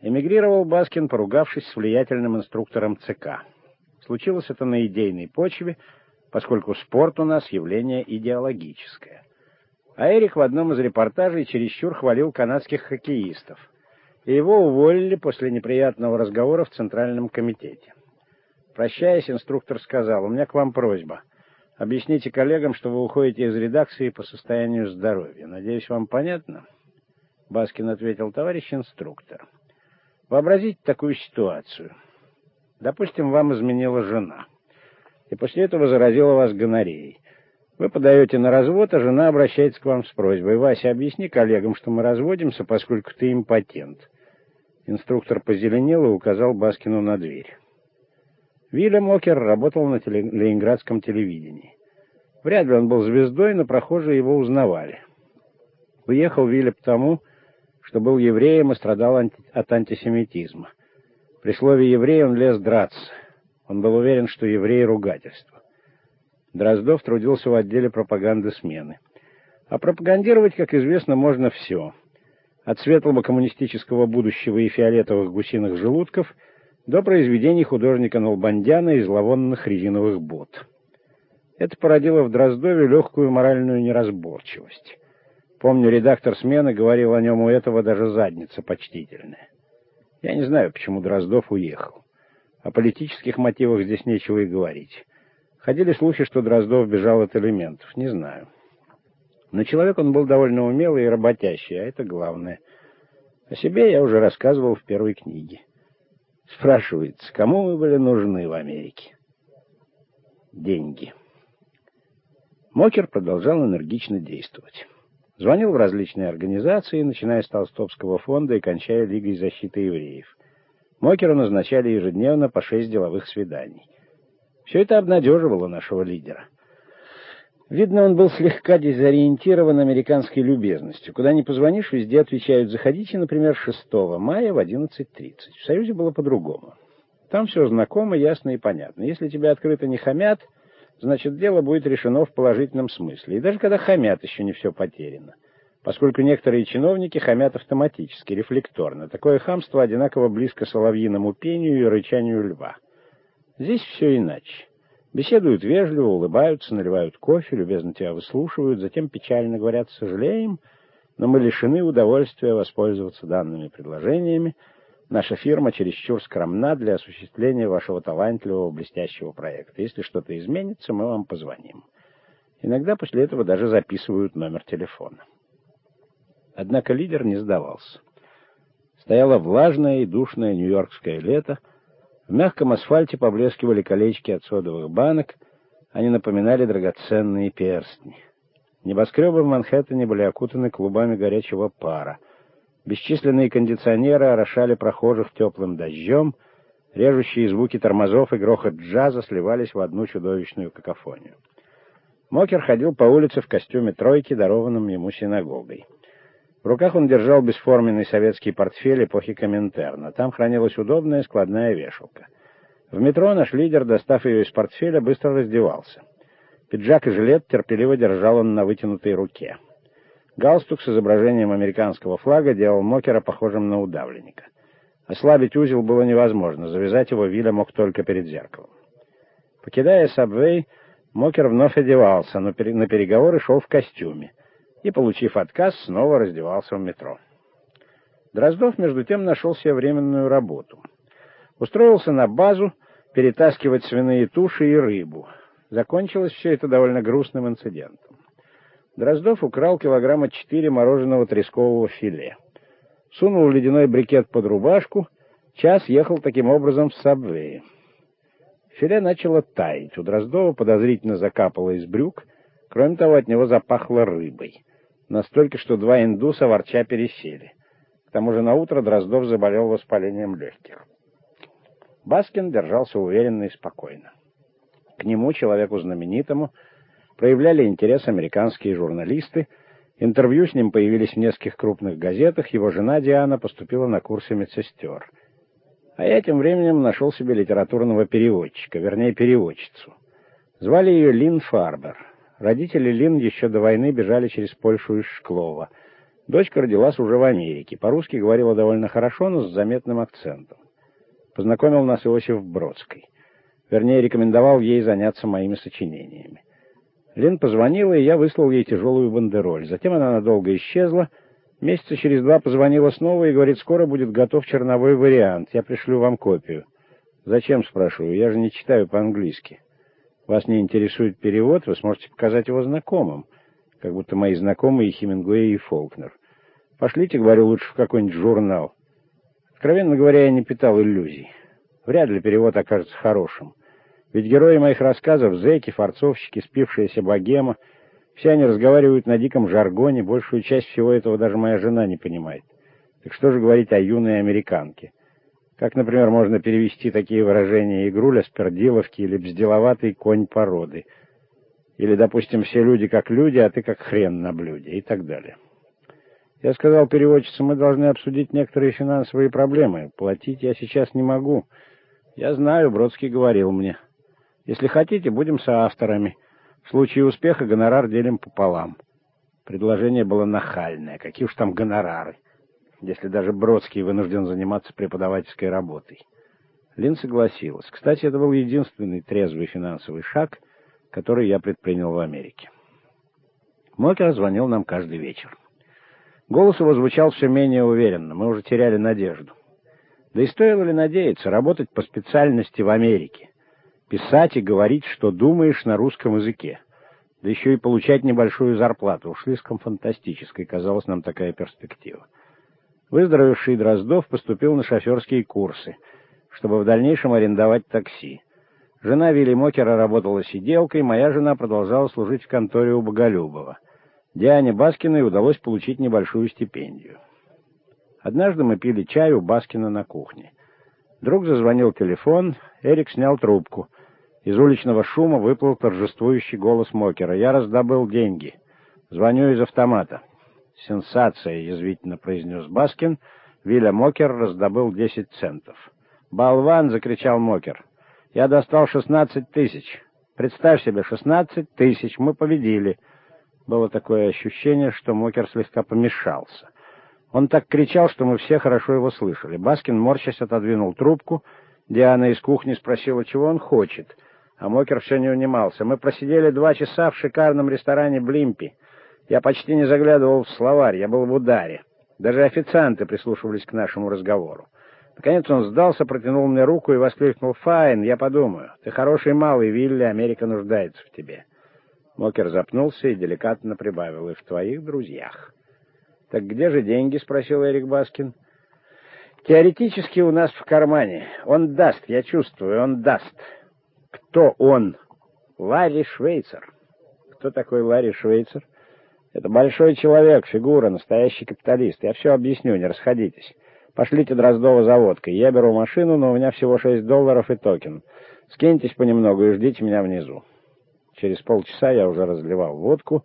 Эмигрировал Баскин, поругавшись с влиятельным инструктором ЦК. Случилось это на идейной почве, поскольку спорт у нас явление идеологическое. А Эрик в одном из репортажей чересчур хвалил канадских хоккеистов, и его уволили после неприятного разговора в Центральном комитете. Прощаясь, инструктор сказал, «У меня к вам просьба. Объясните коллегам, что вы уходите из редакции по состоянию здоровья. Надеюсь, вам понятно?» Баскин ответил, «Товарищ инструктор, вообразите такую ситуацию. Допустим, вам изменила жена, и после этого заразила вас гонореей. Вы подаете на развод, а жена обращается к вам с просьбой. «Вася, объясни коллегам, что мы разводимся, поскольку ты импотент». Инструктор позеленел и указал Баскину на дверь. Виля Мокер работал на теле... ленинградском телевидении. Вряд ли он был звездой, но прохожие его узнавали. Уехал Вилли потому, что был евреем и страдал от антисемитизма. При слове «еврей» он лез драться. Он был уверен, что еврей — ругательство. Дроздов трудился в отделе пропаганды смены. А пропагандировать, как известно, можно все. От светлого коммунистического будущего и фиолетовых гусиных желудков до произведений художника Налбандяна и зловонных резиновых бот. Это породило в Дроздове легкую моральную неразборчивость. Помню, редактор смены говорил о нем у этого даже задница почтительная. Я не знаю, почему Дроздов уехал. О политических мотивах здесь нечего и говорить. Ходили слухи, что Дроздов бежал от элементов. Не знаю. Но человек он был довольно умелый и работящий, а это главное. О себе я уже рассказывал в первой книге. Спрашивается, кому мы были нужны в Америке? Деньги. Мокер продолжал энергично действовать. Звонил в различные организации, начиная с Толстовского фонда и кончая Лигой защиты евреев. Мокеру назначали ежедневно по шесть деловых свиданий. Все это обнадеживало нашего лидера. Видно, он был слегка дезориентирован американской любезностью. Куда ни позвонишь, везде отвечают «заходите, например, 6 мая в 11.30». В Союзе было по-другому. Там все знакомо, ясно и понятно. Если тебя открыто не хамят, значит, дело будет решено в положительном смысле. И даже когда хамят, еще не все потеряно. Поскольку некоторые чиновники хамят автоматически, рефлекторно. Такое хамство одинаково близко соловьиному пению и рычанию льва. Здесь все иначе. Беседуют вежливо, улыбаются, наливают кофе, любезно тебя выслушивают, затем печально говорят «сожалеем», но мы лишены удовольствия воспользоваться данными предложениями, Наша фирма чересчур скромна для осуществления вашего талантливого, блестящего проекта. Если что-то изменится, мы вам позвоним. Иногда после этого даже записывают номер телефона. Однако лидер не сдавался. Стояло влажное и душное нью-йоркское лето. В мягком асфальте поблескивали колечки от содовых банок. Они напоминали драгоценные перстни. Небоскребы в Манхэттене были окутаны клубами горячего пара. Бесчисленные кондиционеры орошали прохожих теплым дождем, режущие звуки тормозов и грохот джаза сливались в одну чудовищную какофонию. Мокер ходил по улице в костюме тройки, дарованном ему синагогой. В руках он держал бесформенный советский портфель эпохи Коминтерна. Там хранилась удобная складная вешалка. В метро наш лидер, достав ее из портфеля, быстро раздевался. Пиджак и жилет терпеливо держал он на вытянутой руке. Галстук с изображением американского флага делал Мокера похожим на удавленника. Ослабить узел было невозможно, завязать его Виля мог только перед зеркалом. Покидая Сабвей, Мокер вновь одевался, но на переговоры шел в костюме и, получив отказ, снова раздевался в метро. Дроздов, между тем, нашел себе временную работу. Устроился на базу перетаскивать свиные туши и рыбу. Закончилось все это довольно грустным инцидентом. Дроздов украл килограмма четыре мороженого трескового филе. Сунул ледяной брикет под рубашку, час ехал таким образом в сабвее. Филе начало таять, у Дроздова подозрительно закапало из брюк, кроме того, от него запахло рыбой. Настолько, что два индуса ворча пересели. К тому же на утро Дроздов заболел воспалением легких. Баскин держался уверенно и спокойно. К нему, человеку знаменитому, проявляли интерес американские журналисты, интервью с ним появились в нескольких крупных газетах, его жена Диана поступила на курсы медсестер. А я тем временем нашел себе литературного переводчика, вернее, переводчицу. Звали ее Лин Фарбер. Родители Лин еще до войны бежали через Польшу из Шклова. Дочка родилась уже в Америке. По-русски говорила довольно хорошо, но с заметным акцентом. Познакомил нас Иосиф Бродской. Вернее, рекомендовал ей заняться моими сочинениями. Лен позвонила, и я выслал ей тяжелую бандероль. Затем она надолго исчезла. Месяца через два позвонила снова и говорит, скоро будет готов черновой вариант. Я пришлю вам копию. Зачем, спрашиваю, я же не читаю по-английски. Вас не интересует перевод, вы сможете показать его знакомым. Как будто мои знакомые Хемингуэй и Фолкнер. Пошлите, говорю, лучше в какой-нибудь журнал. Откровенно говоря, я не питал иллюзий. Вряд ли перевод окажется хорошим. Ведь герои моих рассказов — зэки, форцовщики, спившиеся богема. Все они разговаривают на диком жаргоне, большую часть всего этого даже моя жена не понимает. Так что же говорить о юной американке? Как, например, можно перевести такие выражения «игруля с пердиловки» или «бздиловатый конь породы»? Или, допустим, «все люди как люди, а ты как хрен на блюде» и так далее. Я сказал переводчице, мы должны обсудить некоторые финансовые проблемы. Платить я сейчас не могу. Я знаю, Бродский говорил мне. Если хотите, будем соавторами. В случае успеха гонорар делим пополам. Предложение было нахальное. Какие уж там гонорары, если даже Бродский вынужден заниматься преподавательской работой. Лин согласилась. Кстати, это был единственный трезвый финансовый шаг, который я предпринял в Америке. Мокер звонил нам каждый вечер. Голос его звучал все менее уверенно, мы уже теряли надежду. Да и стоило ли надеяться работать по специальности в Америке? Писать и говорить, что думаешь на русском языке. Да еще и получать небольшую зарплату. Уж слишком фантастической казалась нам такая перспектива. Выздоровевший Дроздов поступил на шоферские курсы, чтобы в дальнейшем арендовать такси. Жена Вили Мокера работала сиделкой, моя жена продолжала служить в конторе у Боголюбова. Диане Баскиной удалось получить небольшую стипендию. Однажды мы пили чай у Баскина на кухне. Вдруг зазвонил телефон, Эрик снял трубку — из уличного шума выплыл торжествующий голос Мокера. «Я раздобыл деньги. Звоню из автомата». «Сенсация», — язвительно произнес Баскин. Виля Мокер раздобыл десять центов. «Болван!» — закричал Мокер. «Я достал шестнадцать тысяч. Представь себе, шестнадцать тысяч. Мы победили». Было такое ощущение, что Мокер слегка помешался. Он так кричал, что мы все хорошо его слышали. Баскин, морщась, отодвинул трубку. Диана из кухни спросила, чего он хочет — а Мокер все не унимался. Мы просидели два часа в шикарном ресторане «Блимпи». Я почти не заглядывал в словарь, я был в ударе. Даже официанты прислушивались к нашему разговору. Наконец он сдался, протянул мне руку и воскликнул «Fine, я подумаю. Ты хороший малый, Вилли, Америка нуждается в тебе». Мокер запнулся и деликатно прибавил «И в твоих друзьях». «Так где же деньги?» — спросил Эрик Баскин. «Теоретически у нас в кармане. Он даст, я чувствую, он даст. Кто он? Ларри Швейцер. Кто такой Ларри Швейцер? Это большой человек, фигура, настоящий капиталист. Я все объясню, не расходитесь. Пошлите Дроздова за водкой. Я беру машину, но у меня всего шесть долларов и токен. Скиньтесь понемногу и ждите меня внизу. Через полчаса я уже разливал водку.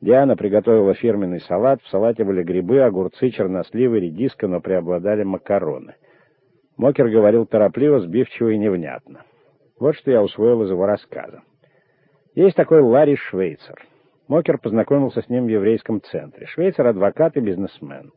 Диана приготовила фирменный салат. В салате были грибы, огурцы, черносливы, редиска, но преобладали макароны. Мокер говорил торопливо, сбивчиво и невнятно. Вот что я усвоил из его рассказа. Есть такой Ларри Швейцер. Мокер познакомился с ним в еврейском центре. Швейцер — адвокат и бизнесмен.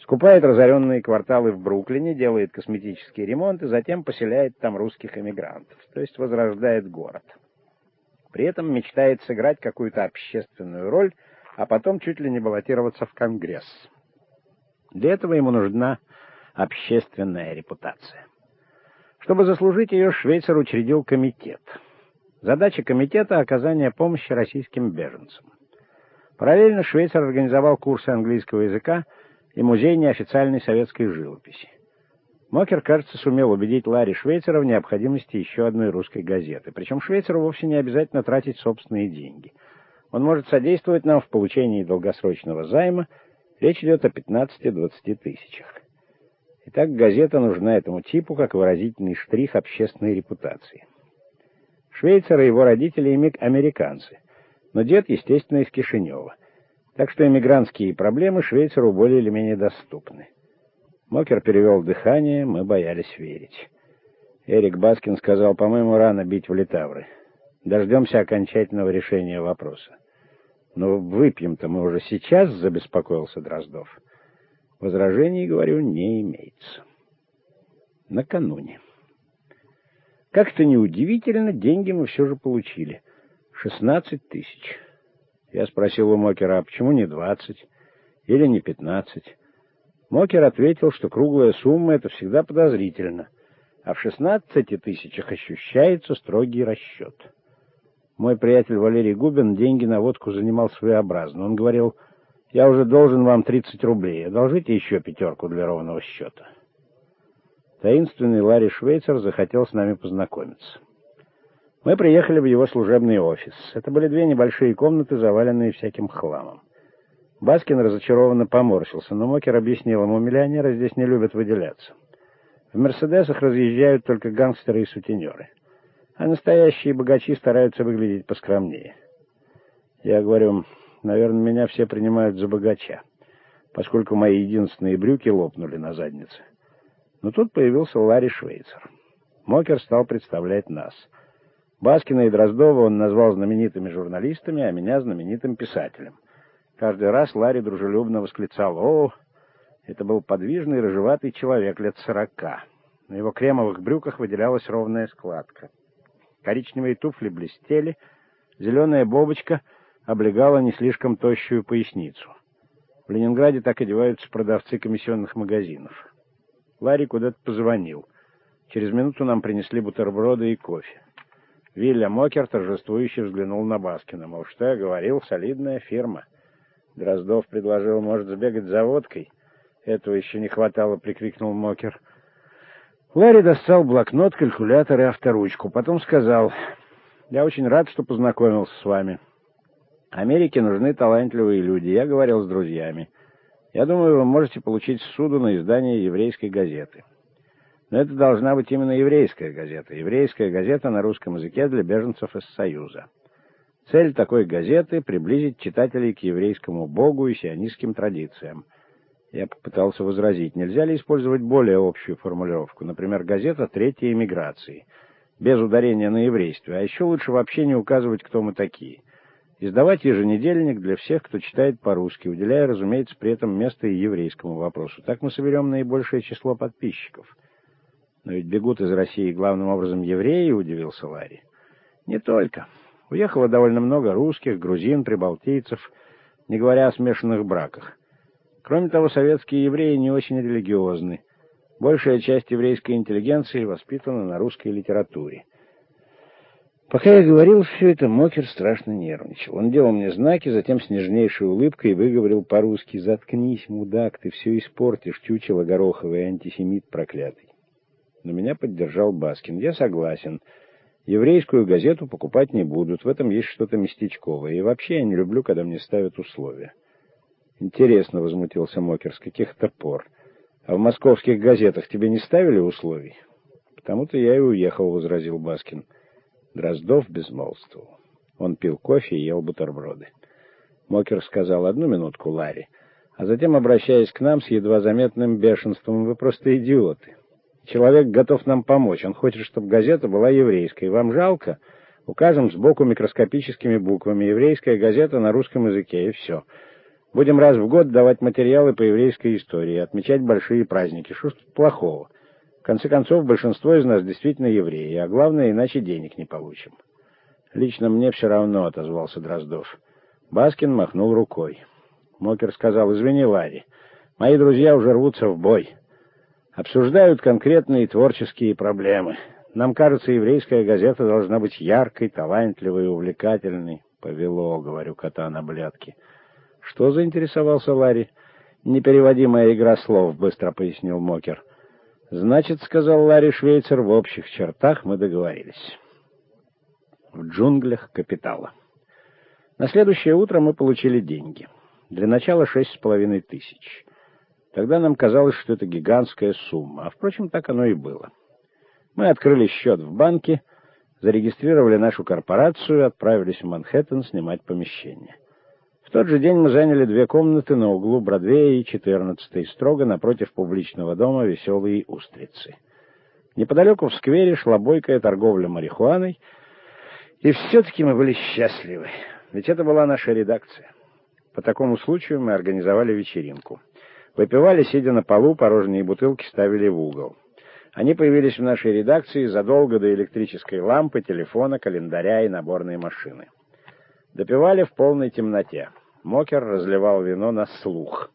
Скупает разоренные кварталы в Бруклине, делает косметический ремонт и затем поселяет там русских эмигрантов, то есть возрождает город. При этом мечтает сыграть какую-то общественную роль, а потом чуть ли не баллотироваться в Конгресс. Для этого ему нужна общественная репутация. Чтобы заслужить ее, Швейцар учредил комитет. Задача комитета — оказание помощи российским беженцам. Параллельно Швейцар организовал курсы английского языка и музей неофициальной советской живописи. Мокер, кажется, сумел убедить Ларри Швейцера в необходимости еще одной русской газеты. Причем Швейцару вовсе не обязательно тратить собственные деньги. Он может содействовать нам в получении долгосрочного займа. Речь идет о 15-20 тысячах. Итак, газета нужна этому типу как выразительный штрих общественной репутации. Швейцер и его родители американцы, но дед, естественно, из Кишинева. Так что эмигрантские проблемы Швейцару более или менее доступны. Мокер перевел дыхание, мы боялись верить. Эрик Баскин сказал, по-моему, рано бить в литавры. Дождемся окончательного решения вопроса. Но выпьем-то мы уже сейчас, — забеспокоился Дроздов. Возражений, говорю, не имеется. Накануне. Как-то неудивительно, деньги мы все же получили. Шестнадцать тысяч. Я спросил у Мокера, а почему не двадцать? Или не пятнадцать? Мокер ответил, что круглая сумма — это всегда подозрительно, а в шестнадцати тысячах ощущается строгий расчет. Мой приятель Валерий Губин деньги на водку занимал своеобразно. Он говорил, я уже должен вам тридцать рублей, одолжите еще пятерку для ровного счета. Таинственный Ларри Швейцер захотел с нами познакомиться. Мы приехали в его служебный офис. Это были две небольшие комнаты, заваленные всяким хламом. Баскин разочарованно поморщился, но Мокер объяснил ему, миллионеры здесь не любят выделяться. В «Мерседесах» разъезжают только гангстеры и сутенеры. А настоящие богачи стараются выглядеть поскромнее. Я говорю, наверное, меня все принимают за богача, поскольку мои единственные брюки лопнули на заднице. Но тут появился Ларри Швейцер. Мокер стал представлять нас. Баскина и Дроздова он назвал знаменитыми журналистами, а меня знаменитым писателем. Каждый раз Ларри дружелюбно восклицал «О!» Это был подвижный, рыжеватый человек лет сорока. На его кремовых брюках выделялась ровная складка. Коричневые туфли блестели, зеленая бобочка облегала не слишком тощую поясницу. В Ленинграде так одеваются продавцы комиссионных магазинов. Ларри куда-то позвонил. Через минуту нам принесли бутерброды и кофе. Вильям Мокер торжествующе взглянул на Баскина. Мол, что я говорил, солидная фирма. Дроздов предложил, может, сбегать за водкой. Этого еще не хватало, прикрикнул Мокер. Ларри достал блокнот, калькулятор и авторучку. Потом сказал, я очень рад, что познакомился с вами. Америке нужны талантливые люди. Я говорил с друзьями. Я думаю, вы можете получить суду на издание еврейской газеты. Но это должна быть именно еврейская газета. Еврейская газета на русском языке для беженцев из Союза. Цель такой газеты — приблизить читателей к еврейскому богу и сионистским традициям. Я попытался возразить, нельзя ли использовать более общую формулировку, например, газета «Третьей эмиграции», без ударения на еврействе, а еще лучше вообще не указывать, кто мы такие. Издавать еженедельник для всех, кто читает по-русски, уделяя, разумеется, при этом место и еврейскому вопросу. Так мы соберем наибольшее число подписчиков. Но ведь бегут из России главным образом евреи, удивился Ларри. Не только. Уехало довольно много русских, грузин, прибалтийцев, не говоря о смешанных браках. Кроме того, советские евреи не очень религиозны. Большая часть еврейской интеллигенции воспитана на русской литературе. Пока я говорил все это, Мокер страшно нервничал. Он делал мне знаки, затем с нежнейшей улыбкой выговорил по-русски «Заткнись, мудак, ты все испортишь, чучело гороховое антисемит проклятый». Но меня поддержал Баскин. «Я согласен». Еврейскую газету покупать не будут, в этом есть что-то местечковое. И вообще я не люблю, когда мне ставят условия. Интересно, — возмутился Мокер, — с каких это пор. А в московских газетах тебе не ставили условий? Потому-то я и уехал, — возразил Баскин. Дроздов безмолвствовал. Он пил кофе и ел бутерброды. Мокер сказал, одну минутку, Ларри, а затем, обращаясь к нам с едва заметным бешенством, вы просто идиоты. Человек готов нам помочь. Он хочет, чтобы газета была еврейской. Вам жалко? Укажем сбоку микроскопическими буквами. Еврейская газета на русском языке, и все. Будем раз в год давать материалы по еврейской истории, отмечать большие праздники. Что тут плохого? В конце концов, большинство из нас действительно евреи, а главное, иначе денег не получим. Лично мне все равно, — отозвался Дроздов. Баскин махнул рукой. Мокер сказал, — извини, Ларри, мои друзья уже рвутся в бой обсуждают конкретные творческие проблемы. Нам кажется, еврейская газета должна быть яркой, талантливой и увлекательной. Повело, говорю, кота на блядки. Что заинтересовался Ларри? Непереводимая игра слов, быстро пояснил Мокер. Значит, сказал Ларри Швейцер, в общих чертах мы договорились. В джунглях капитала. На следующее утро мы получили деньги. Для начала шесть с половиной тысяч. Тогда нам казалось, что это гигантская сумма, а, впрочем, так оно и было. Мы открыли счет в банке, зарегистрировали нашу корпорацию и отправились в Манхэттен снимать помещение. В тот же день мы заняли две комнаты на углу Бродвея и 14-й, строго напротив публичного дома «Веселые устрицы». Неподалеку в сквере шла бойкая торговля марихуаной, и все-таки мы были счастливы. ведь это была наша редакция. По такому случаю мы организовали вечеринку. Выпивали, сидя на полу, порожние бутылки ставили в угол. Они появились в нашей редакции задолго до электрической лампы, телефона, календаря и наборной машины. Допивали в полной темноте. Мокер разливал вино на слух.